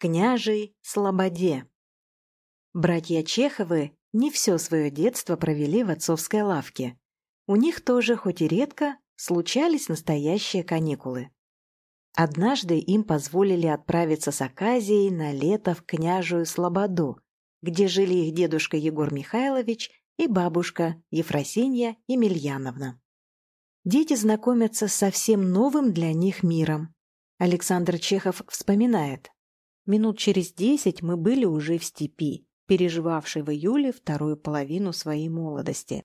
княжей Слободе. Братья Чеховы не все свое детство провели в отцовской лавке. У них тоже, хоть и редко, случались настоящие каникулы. Однажды им позволили отправиться с Аказией на лето в княжую Слободу, где жили их дедушка Егор Михайлович и бабушка Ефросинья Емельяновна. Дети знакомятся с совсем новым для них миром. Александр Чехов вспоминает. Минут через десять мы были уже в степи, переживавшей в июле вторую половину своей молодости.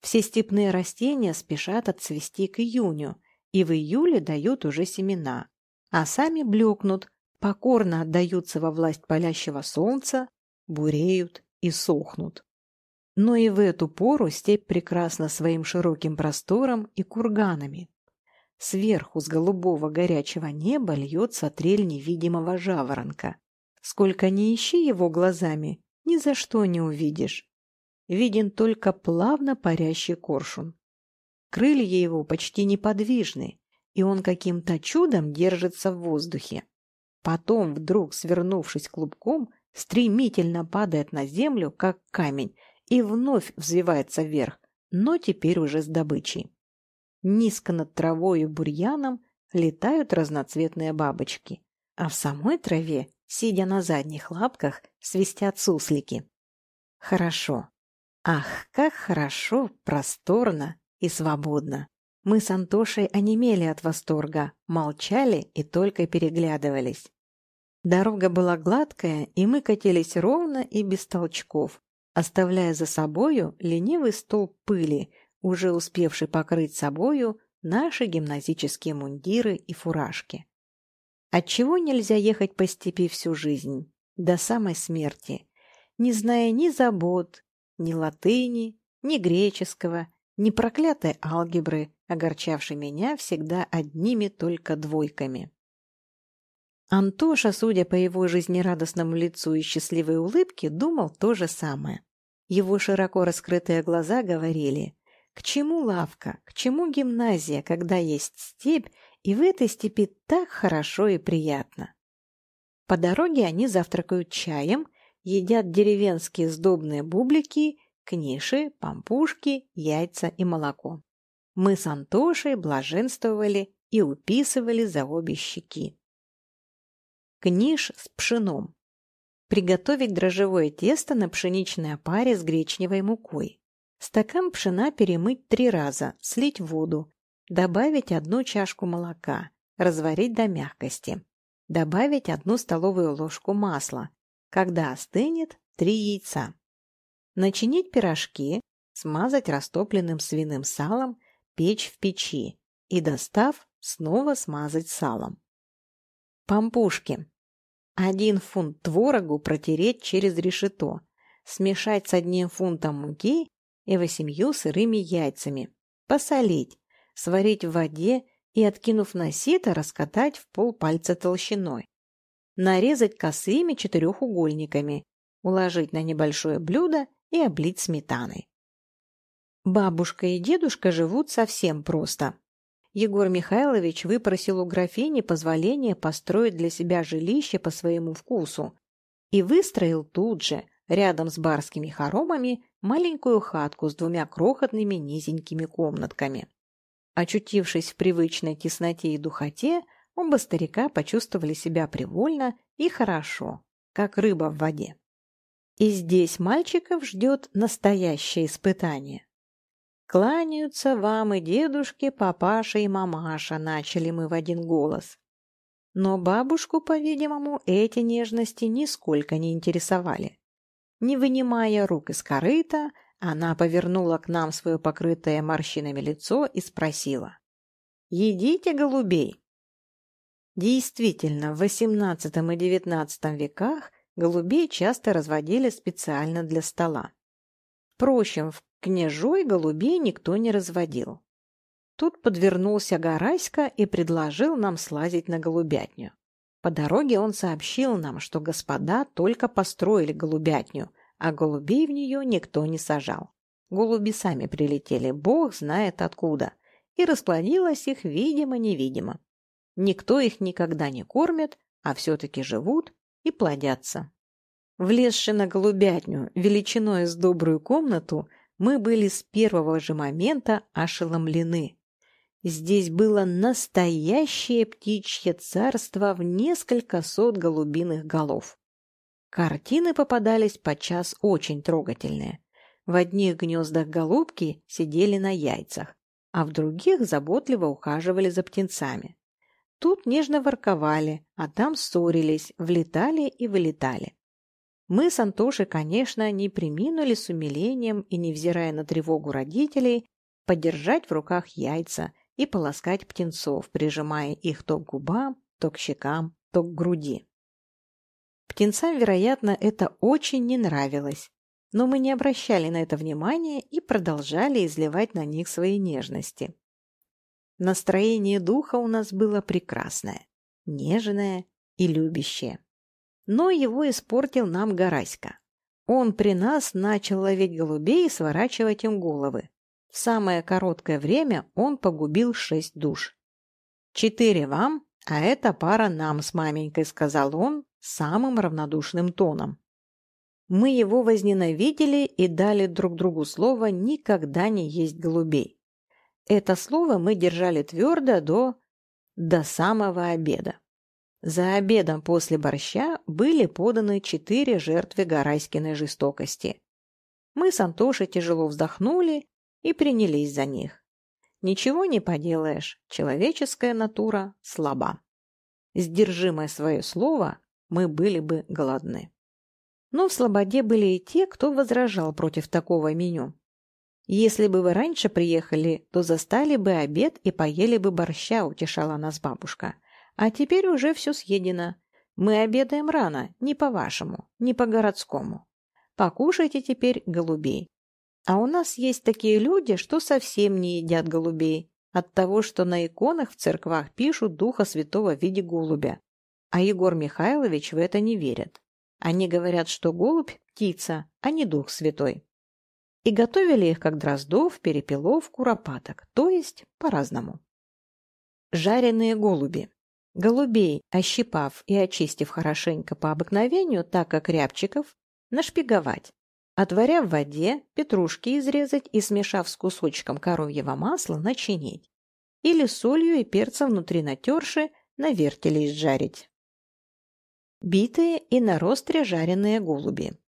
Все степные растения спешат отцвести к июню, и в июле дают уже семена, а сами блекнут, покорно отдаются во власть палящего солнца, буреют и сохнут. Но и в эту пору степь прекрасна своим широким простором и курганами. Сверху с голубого горячего неба льется трель невидимого жаворонка. Сколько ни ищи его глазами, ни за что не увидишь. Виден только плавно парящий коршун. Крылья его почти неподвижны, и он каким-то чудом держится в воздухе. Потом, вдруг свернувшись клубком, стремительно падает на землю, как камень, и вновь взвивается вверх, но теперь уже с добычей. Низко над травой и бурьяном летают разноцветные бабочки, а в самой траве, сидя на задних лапках, свистят суслики. Хорошо. Ах, как хорошо, просторно и свободно. Мы с Антошей онемели от восторга, молчали и только переглядывались. Дорога была гладкая, и мы катились ровно и без толчков, оставляя за собою ленивый столб пыли, уже успевший покрыть собою наши гимназические мундиры и фуражки. Отчего нельзя ехать по степи всю жизнь, до самой смерти, не зная ни забот, ни латыни, ни греческого, ни проклятой алгебры, огорчавшей меня всегда одними только двойками. Антоша, судя по его жизнерадостному лицу и счастливой улыбке, думал то же самое. Его широко раскрытые глаза говорили, к чему лавка, к чему гимназия, когда есть степь, и в этой степи так хорошо и приятно. По дороге они завтракают чаем, едят деревенские сдобные бублики, книши, пампушки, яйца и молоко. Мы с Антошей блаженствовали и уписывали за обе щеки. Книж с пшеном. Приготовить дрожжевое тесто на пшеничной опаре с гречневой мукой. Стакан пшена перемыть три раза, слить воду, добавить одну чашку молока, разварить до мягкости. Добавить одну столовую ложку масла. Когда остынет, три яйца. Начинить пирожки, смазать растопленным свиным салом, печь в печи и, достав, снова смазать салом. Пампушки. Один фунт творогу протереть через решето, смешать с одним фунтом муки и восемью сырыми яйцами, посолить, сварить в воде и, откинув на сито, раскатать в полпальца толщиной. Нарезать косыми четырехугольниками, уложить на небольшое блюдо и облить сметаной. Бабушка и дедушка живут совсем просто. Егор Михайлович выпросил у графини позволение построить для себя жилище по своему вкусу и выстроил тут же, рядом с барскими хоромами, маленькую хатку с двумя крохотными низенькими комнатками. Очутившись в привычной тесноте и духоте, оба старика почувствовали себя привольно и хорошо, как рыба в воде. И здесь мальчиков ждет настоящее испытание. «Кланяются вам и дедушки, папаша и мамаша», — начали мы в один голос. Но бабушку, по-видимому, эти нежности нисколько не интересовали. Не вынимая рук из корыта, она повернула к нам свое покрытое морщинами лицо и спросила. «Едите голубей?» Действительно, в XVIII и XIX веках голубей часто разводили специально для стола. Впрочем, в Княжой голубей никто не разводил. Тут подвернулся Гараська и предложил нам слазить на голубятню. По дороге он сообщил нам, что господа только построили голубятню, а голубей в нее никто не сажал. Голуби сами прилетели, бог знает откуда, и расплодилось их видимо-невидимо. Никто их никогда не кормит, а все-таки живут и плодятся. Влезши на голубятню величиной с добрую комнату, мы были с первого же момента ошеломлены. Здесь было настоящее птичье царство в несколько сот голубиных голов. Картины попадались подчас очень трогательные. В одних гнездах голубки сидели на яйцах, а в других заботливо ухаживали за птенцами. Тут нежно ворковали, а там ссорились, влетали и вылетали. Мы с Антошей, конечно, не приминули с умилением и, невзирая на тревогу родителей, подержать в руках яйца и полоскать птенцов, прижимая их то к губам, то к щекам, то к груди. Птенцам, вероятно, это очень не нравилось, но мы не обращали на это внимания и продолжали изливать на них свои нежности. Настроение духа у нас было прекрасное, нежное и любящее. Но его испортил нам Гараська. Он при нас начал ловить голубей и сворачивать им головы. В самое короткое время он погубил шесть душ. «Четыре вам, а эта пара нам с маменькой», — сказал он самым равнодушным тоном. Мы его возненавидели и дали друг другу слово никогда не есть голубей. Это слово мы держали твердо до... до самого обеда. За обедом после борща были поданы четыре жертвы Гарайскиной жестокости. Мы с Антошей тяжело вздохнули и принялись за них. Ничего не поделаешь, человеческая натура слаба. Сдержимое свое слово, мы были бы голодны. Но в Слободе были и те, кто возражал против такого меню. Если бы вы раньше приехали, то застали бы обед и поели бы борща, утешала нас бабушка – а теперь уже все съедено. Мы обедаем рано, не по-вашему, не по-городскому. Покушайте теперь голубей. А у нас есть такие люди, что совсем не едят голубей от того, что на иконах в церквах пишут Духа Святого в виде голубя. А Егор Михайлович в это не верит. Они говорят, что голубь – птица, а не Дух Святой. И готовили их как дроздов, перепелов, куропаток, то есть по-разному. Жареные голуби. Голубей, ощипав и очистив хорошенько по обыкновению, так как рябчиков, нашпиговать. Отваря в воде, петрушки изрезать и, смешав с кусочком коровьего масла, начинить. Или солью и перцем внутри натерши на вертеле изжарить. Битые и на ростре жареные голуби.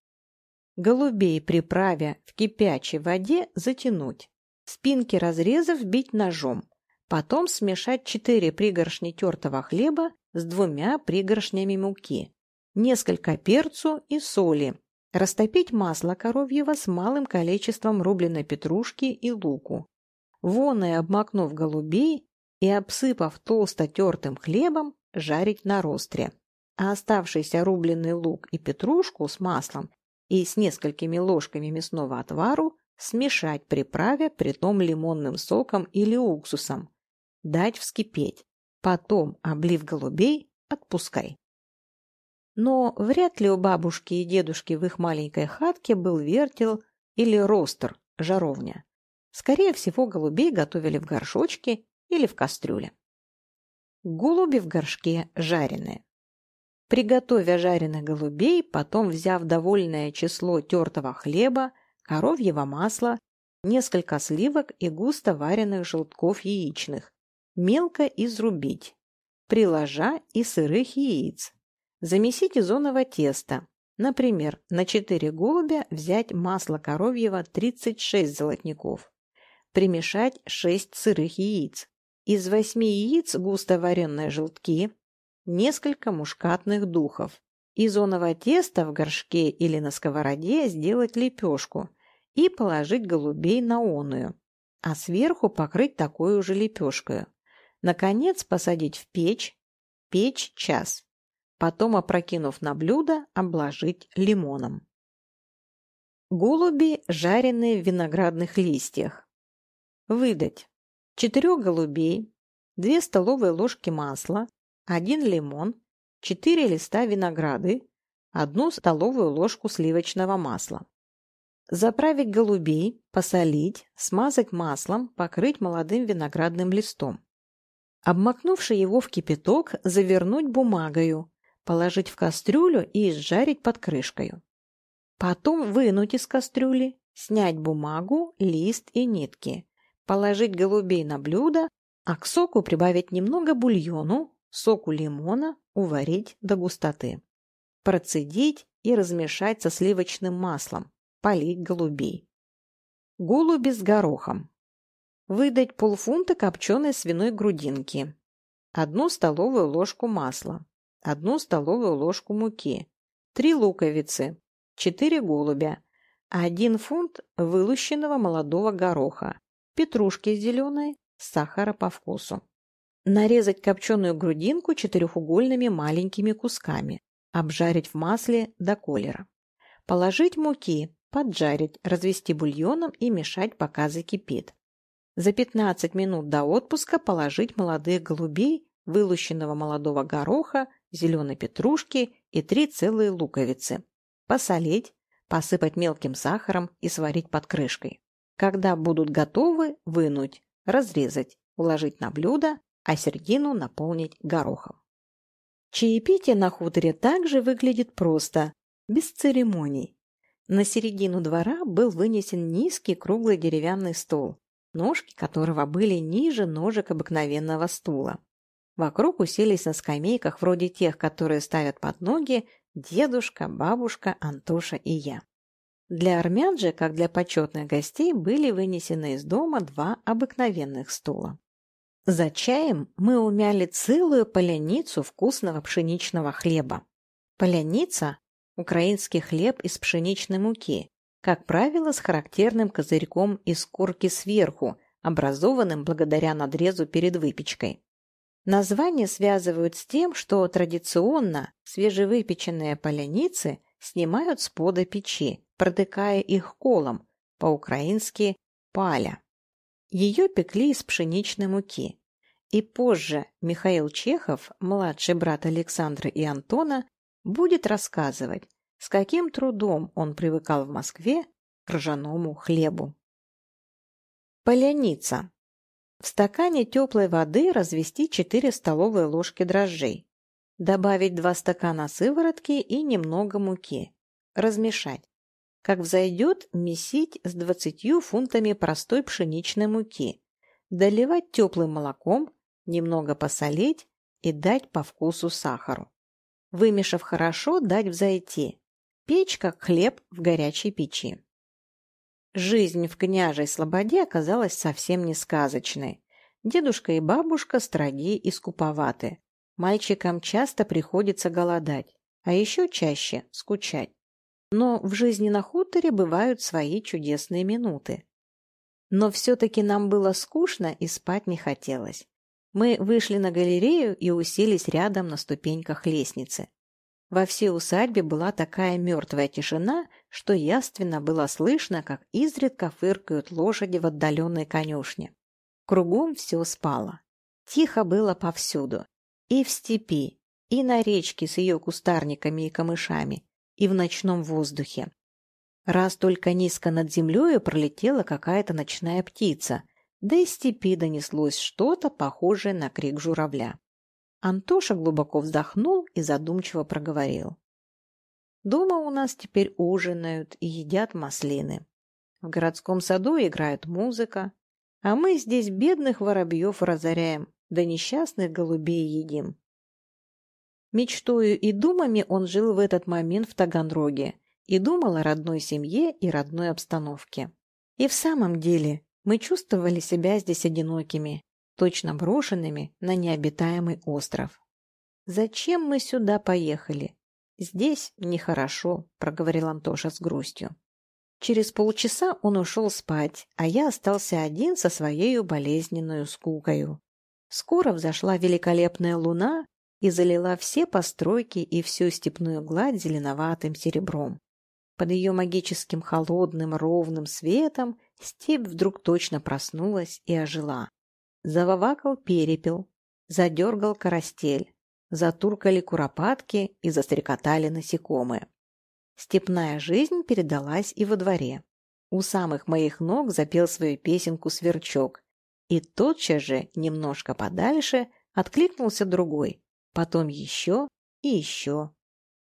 Голубей, приправя в кипячей воде, затянуть. Спинки разрезов бить ножом. Потом смешать 4 пригоршни тертого хлеба с двумя пригоршнями муки, несколько перцу и соли. Растопить масло коровьего с малым количеством рубленой петрушки и луку. Воной обмакнув голубей и обсыпав толсто тертым хлебом, жарить на ростре. А оставшийся рубленый лук и петрушку с маслом и с несколькими ложками мясного отвару смешать приправя притом лимонным соком или уксусом, дать вскипеть, потом, облив голубей, отпускай. Но вряд ли у бабушки и дедушки в их маленькой хатке был вертел или ростер, жаровня. Скорее всего, голубей готовили в горшочке или в кастрюле. Голуби в горшке жареные. Приготовя жареных голубей, потом взяв довольное число тертого хлеба, коровьего масла, несколько сливок и густо вареных желтков яичных, мелко изрубить, приложа и сырых яиц. Замесить изоново тесто. Например, на 4 голубя взять масло коровьего 36 золотников. Примешать 6 сырых яиц. Из 8 яиц густо вареные желтки, несколько мушкатных духов. Изоново тесто в горшке или на сковороде сделать лепешку и положить голубей на оную, а сверху покрыть такой же лепешкой. Наконец посадить в печь, печь час. Потом, опрокинув на блюдо, обложить лимоном. Голуби, жареные в виноградных листьях. Выдать. Четырех голубей, две столовые ложки масла, один лимон, четыре листа винограды, одну столовую ложку сливочного масла. Заправить голубей, посолить, смазать маслом, покрыть молодым виноградным листом. Обмакнувши его в кипяток, завернуть бумагою, положить в кастрюлю и изжарить под крышкой. Потом вынуть из кастрюли, снять бумагу, лист и нитки, положить голубей на блюдо, а к соку прибавить немного бульону, соку лимона, уварить до густоты. Процедить и размешать со сливочным маслом, полить голубей. Голуби с горохом. Выдать полфунта копченой свиной грудинки, одну столовую ложку масла, одну столовую ложку муки, три луковицы, четыре голубя, один фунт вылущенного молодого гороха, петрушки зеленой, сахара по вкусу. Нарезать копченую грудинку четырехугольными маленькими кусками, обжарить в масле до колера. Положить муки, поджарить, развести бульоном и мешать, пока закипит. За 15 минут до отпуска положить молодых голубей, вылущенного молодого гороха, зеленой петрушки и три целые луковицы. Посолить, посыпать мелким сахаром и сварить под крышкой. Когда будут готовы, вынуть, разрезать, уложить на блюдо, а середину наполнить горохом. Чаепитие на хуторе также выглядит просто, без церемоний. На середину двора был вынесен низкий круглый деревянный стол, ножки которого были ниже ножек обыкновенного стула. Вокруг уселись на скамейках вроде тех, которые ставят под ноги, дедушка, бабушка, Антоша и я. Для армян же, как для почетных гостей, были вынесены из дома два обыкновенных стула. За чаем мы умяли целую поляницу вкусного пшеничного хлеба. Поляница – украинский хлеб из пшеничной муки, как правило, с характерным козырьком из корки сверху, образованным благодаря надрезу перед выпечкой. Название связывают с тем, что традиционно свежевыпеченные поляницы снимают с пода печи, протыкая их колом, по-украински «паля». Ее пекли из пшеничной муки. И позже Михаил Чехов, младший брат Александра и Антона, будет рассказывать, с каким трудом он привыкал в Москве к ржаному хлебу. Поляница. В стакане теплой воды развести 4 столовые ложки дрожжей. Добавить 2 стакана сыворотки и немного муки. Размешать. Как взойдет, месить с 20 фунтами простой пшеничной муки. Доливать теплым молоком, немного посолить и дать по вкусу сахару. Вымешав хорошо, дать взойти. Печь, как хлеб в горячей печи. Жизнь в княжей слободе оказалась совсем не сказочной. Дедушка и бабушка строги и скуповаты. Мальчикам часто приходится голодать, а еще чаще скучать. Но в жизни на хуторе бывают свои чудесные минуты. Но все-таки нам было скучно и спать не хотелось. Мы вышли на галерею и уселись рядом на ступеньках лестницы. Во всей усадьбе была такая мертвая тишина, что яственно было слышно, как изредка фыркают лошади в отдаленной конюшне. Кругом все спало. Тихо было повсюду. И в степи, и на речке с ее кустарниками и камышами, и в ночном воздухе. Раз только низко над землей пролетела какая-то ночная птица, да из степи донеслось что-то похожее на крик журавля. Антоша глубоко вздохнул и задумчиво проговорил. Дома у нас теперь ужинают и едят маслины. В городском саду играет музыка, а мы здесь бедных воробьев разоряем, да несчастных голубей едим. Мечтою и думами он жил в этот момент в Таганроге и думал о родной семье и родной обстановке. И в самом деле мы чувствовали себя здесь одинокими, точно брошенными на необитаемый остров. «Зачем мы сюда поехали? Здесь нехорошо», — проговорил Антоша с грустью. Через полчаса он ушел спать, а я остался один со своей болезненную скукою. Скоро взошла великолепная луна и залила все постройки и всю степную гладь зеленоватым серебром. Под ее магическим холодным ровным светом степь вдруг точно проснулась и ожила. Зававакал перепел, задергал карастель, затуркали куропатки и застрекотали насекомые. Степная жизнь передалась и во дворе. У самых моих ног запел свою песенку сверчок, и тотчас же, немножко подальше, откликнулся другой, потом еще и еще.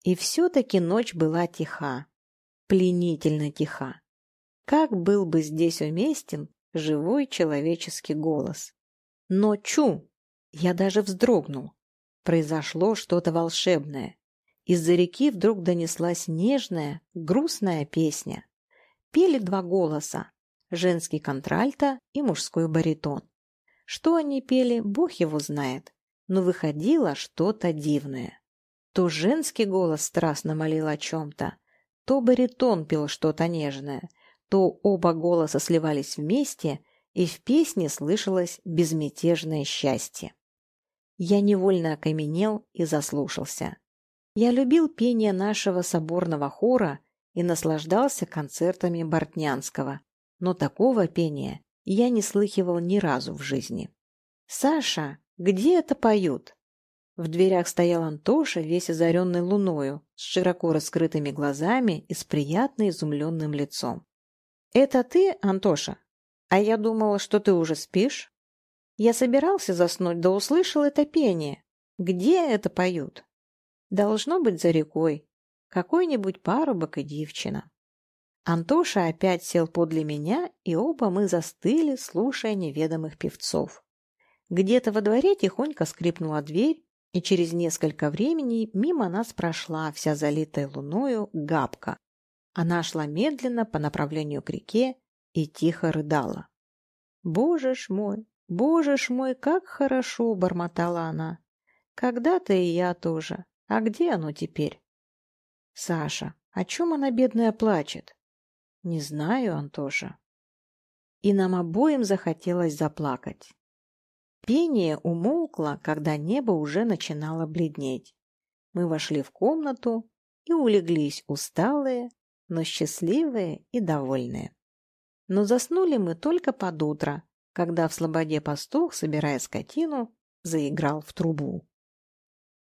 И все-таки ночь была тиха, пленительно тиха. Как был бы здесь уместен живой человеческий голос. Но чу! Я даже вздрогнул. Произошло что-то волшебное. Из-за реки вдруг донеслась нежная, грустная песня. Пели два голоса – женский контральто и мужской баритон. Что они пели, бог его знает, но выходило что-то дивное. То женский голос страстно молил о чем-то, то баритон пел что-то нежное, то оба голоса сливались вместе, и в песне слышалось безмятежное счастье. Я невольно окаменел и заслушался. Я любил пение нашего соборного хора и наслаждался концертами Бортнянского, но такого пения я не слыхивал ни разу в жизни. «Саша, где это поют?» В дверях стоял Антоша, весь озаренный луною, с широко раскрытыми глазами и с приятно изумленным лицом. «Это ты, Антоша? А я думала, что ты уже спишь?» Я собирался заснуть, да услышал это пение. Где это поют? Должно быть за рекой. Какой-нибудь парубок и девчина. Антоша опять сел подле меня, и оба мы застыли, слушая неведомых певцов. Где-то во дворе тихонько скрипнула дверь, и через несколько времени мимо нас прошла, вся залитая луною, габка. Она шла медленно по направлению к реке и тихо рыдала. «Боже ж мой, «Боже ж мой, как хорошо!» — бормотала она. «Когда-то и я тоже. А где оно теперь?» «Саша, о чем она, бедная, плачет?» «Не знаю, Антоша». И нам обоим захотелось заплакать. Пение умолкло, когда небо уже начинало бледнеть. Мы вошли в комнату и улеглись усталые, но счастливые и довольные. Но заснули мы только под утро, когда в слободе пастух, собирая скотину, заиграл в трубу.